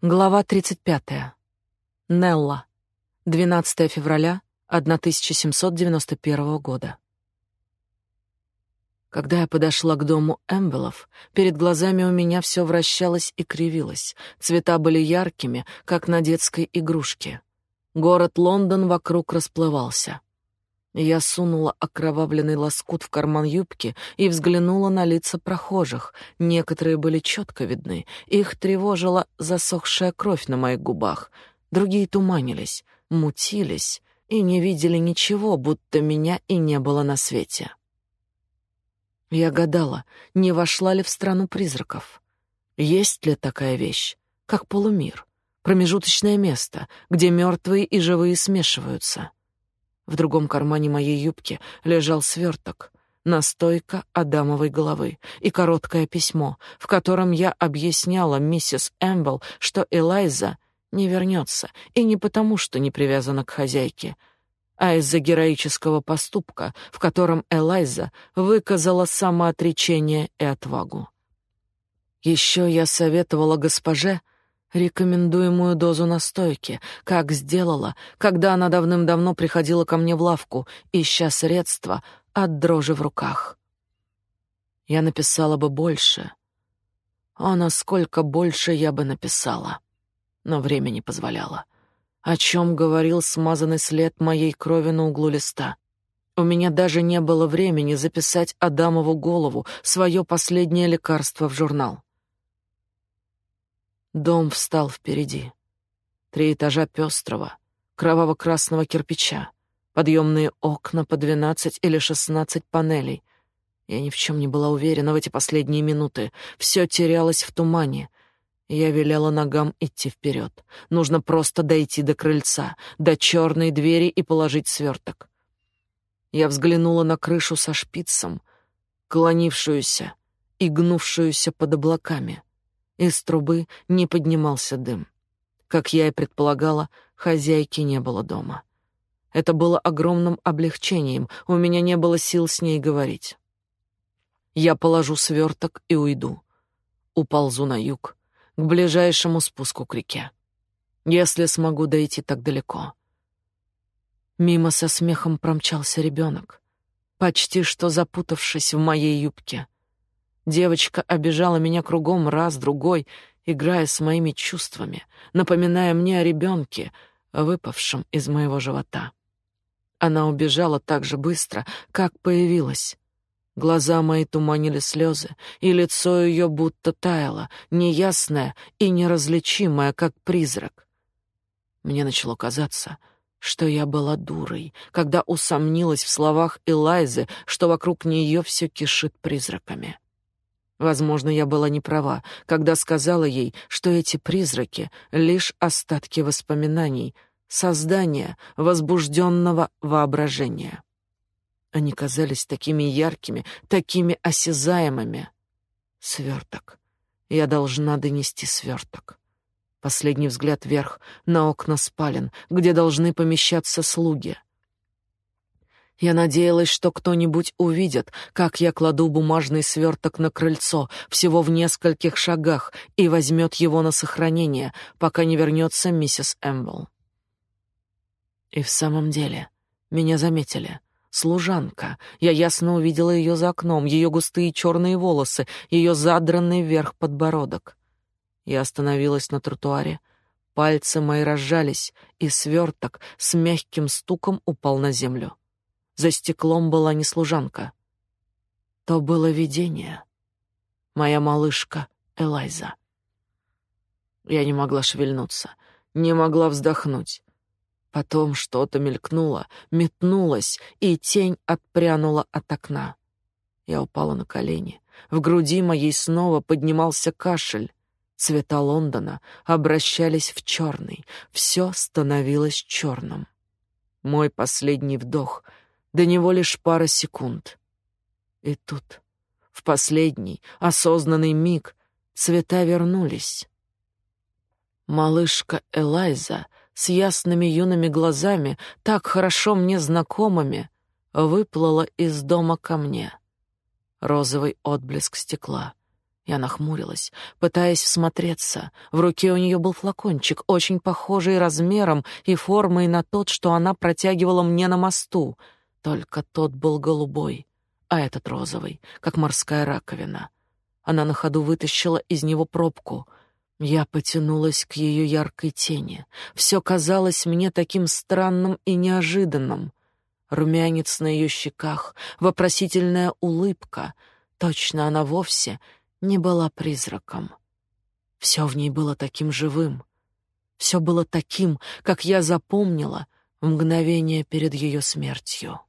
Глава 35. Нелла. 12 февраля 1791 года. Когда я подошла к дому Эмбелов, перед глазами у меня все вращалось и кривилось. Цвета были яркими, как на детской игрушке. Город Лондон вокруг расплывался. Я сунула окровавленный лоскут в карман юбки и взглянула на лица прохожих. Некоторые были четко видны, их тревожила засохшая кровь на моих губах. Другие туманились, мутились и не видели ничего, будто меня и не было на свете. Я гадала, не вошла ли в страну призраков. Есть ли такая вещь, как полумир, промежуточное место, где мертвые и живые смешиваются? В другом кармане моей юбки лежал сверток, настойка адамовой головы и короткое письмо, в котором я объясняла миссис Эмбл, что Элайза не вернется, и не потому, что не привязана к хозяйке, а из-за героического поступка, в котором Элайза выказала самоотречение и отвагу. Еще я советовала госпоже рекомендуемую дозу настойки, как сделала, когда она давным-давно приходила ко мне в лавку, ища средства от дрожи в руках. Я написала бы больше. О, насколько больше я бы написала. Но время не позволяло. О чем говорил смазанный след моей крови на углу листа? У меня даже не было времени записать Адамову голову, свое последнее лекарство в журнал. Дом встал впереди. Три этажа пестрого, кроваво-красного кирпича, подъемные окна по двенадцать или шестнадцать панелей. Я ни в чем не была уверена в эти последние минуты. Все терялось в тумане. Я велела ногам идти вперед. Нужно просто дойти до крыльца, до черной двери и положить сверток. Я взглянула на крышу со шпицем, клонившуюся и гнувшуюся под облаками. Из трубы не поднимался дым. Как я и предполагала, хозяйки не было дома. Это было огромным облегчением, у меня не было сил с ней говорить. Я положу сверток и уйду. Уползу на юг, к ближайшему спуску к реке. Если смогу дойти так далеко. Мимо со смехом промчался ребенок, почти что запутавшись в моей юбке — Девочка обижала меня кругом раз, другой, играя с моими чувствами, напоминая мне о ребенке, выпавшем из моего живота. Она убежала так же быстро, как появилась. Глаза мои туманили слезы, и лицо ее будто таяло, неясное и неразличимое, как призрак. Мне начало казаться, что я была дурой, когда усомнилась в словах Элайзы, что вокруг нее все кишит призраками. Возможно, я была не права, когда сказала ей, что эти призраки — лишь остатки воспоминаний, создания возбужденного воображения. Они казались такими яркими, такими осязаемыми. Сверток. Я должна донести сверток. Последний взгляд вверх, на окна спален, где должны помещаться слуги — я надеялась, что кто-нибудь увидит, как я кладу бумажный сверток на крыльцо, всего в нескольких шагах, и возьмет его на сохранение, пока не вернется миссис Эмбл. И в самом деле, меня заметили. Служанка. Я ясно увидела ее за окном, ее густые черные волосы, ее задранный вверх подбородок. Я остановилась на тротуаре. Пальцы мои разжались, и сверток с мягким стуком упал на землю. За стеклом была не служанка. То было видение. Моя малышка Элайза. Я не могла шевельнуться, не могла вздохнуть. Потом что-то мелькнуло, метнулось, и тень отпрянула от окна. Я упала на колени. В груди моей снова поднимался кашель. Цвета Лондона обращались в черный. Все становилось черным. Мой последний вдох — до него лишь пара секунд. И тут, в последний осознанный миг, цвета вернулись. Малышка Элайза с ясными юными глазами, так хорошо мне знакомыми, выплыла из дома ко мне. Розовый отблеск стекла. Я нахмурилась, пытаясь всмотреться. В руке у нее был флакончик, очень похожий размером и формой на тот, что она протягивала мне на мосту. Только тот был голубой, а этот розовый, как морская раковина. Она на ходу вытащила из него пробку. Я потянулась к ее яркой тени. Все казалось мне таким странным и неожиданным. Румянец на ее щеках, вопросительная улыбка. Точно она вовсе не была призраком. Все в ней было таким живым. Все было таким, как я запомнила в мгновение перед ее смертью.